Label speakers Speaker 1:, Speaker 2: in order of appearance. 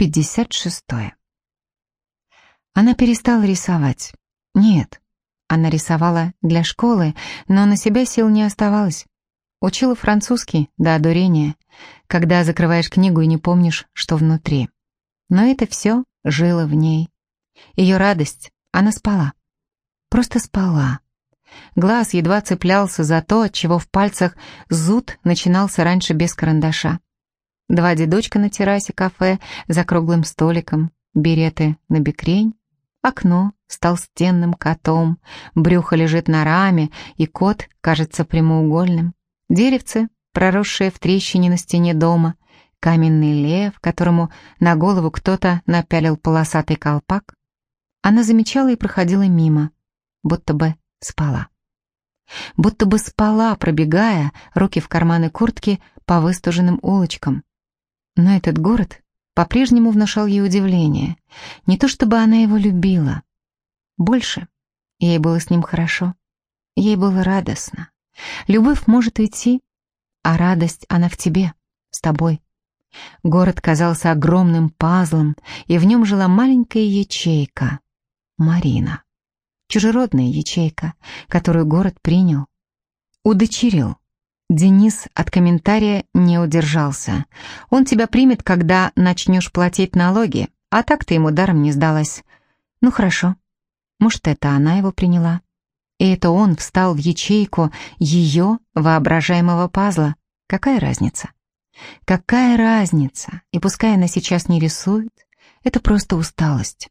Speaker 1: 56. Она перестала рисовать. Нет, она рисовала для школы, но на себя сил не оставалось. Учила французский до одурения, когда закрываешь книгу и не помнишь, что внутри. Но это все жило в ней. Ее радость, она спала. Просто спала. Глаз едва цеплялся за то, от чего в пальцах зуд начинался раньше без карандаша. Два дедочка на террасе кафе за круглым столиком, береты на бекрень, окно с толстенным котом, брюхо лежит на раме, и кот кажется прямоугольным. Деревце, проросшее в трещине на стене дома, каменный лев, которому на голову кто-то напялил полосатый колпак. Она замечала и проходила мимо, будто бы спала. Будто бы спала, пробегая, руки в карманы куртки по выстуженным улочкам. Но этот город по-прежнему внушал ей удивление. Не то чтобы она его любила. Больше. Ей было с ним хорошо. Ей было радостно. Любовь может уйти, а радость она в тебе, с тобой. Город казался огромным пазлом, и в нем жила маленькая ячейка — Марина. Чужеродная ячейка, которую город принял. Удочерил. Денис от комментария не удержался. Он тебя примет, когда начнешь платить налоги, а так ты ему даром не сдалась. Ну хорошо. Может, это она его приняла. И это он встал в ячейку ее воображаемого пазла. Какая разница? Какая разница? И пускай она сейчас не рисует, это просто усталость.